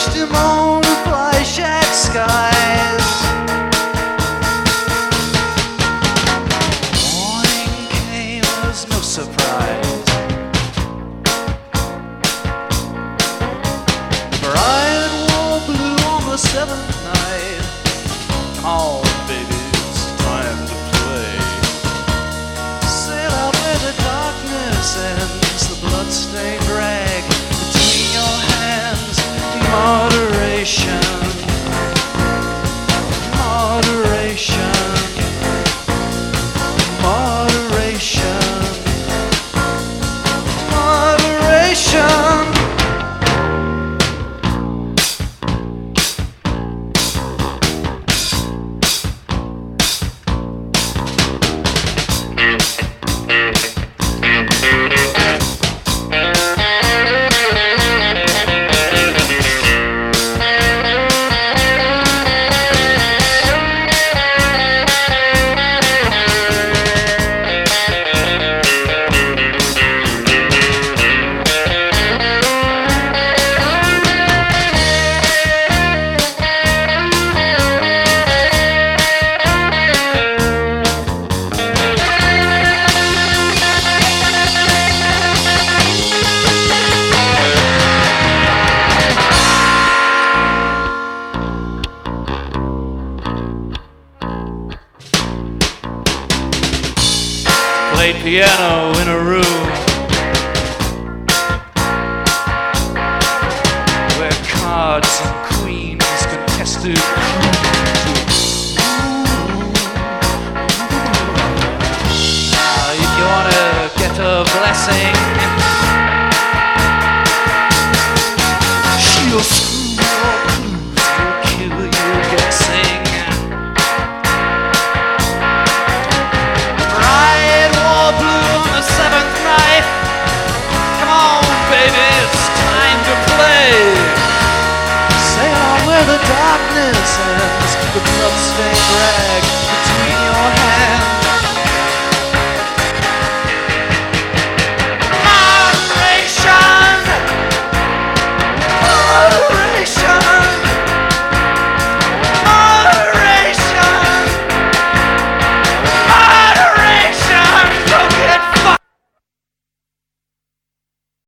pushed him on. played piano in a room where cards and queens contested. Now, ah, if you wanna get a blessing. the darkness ends, the bloodstained red.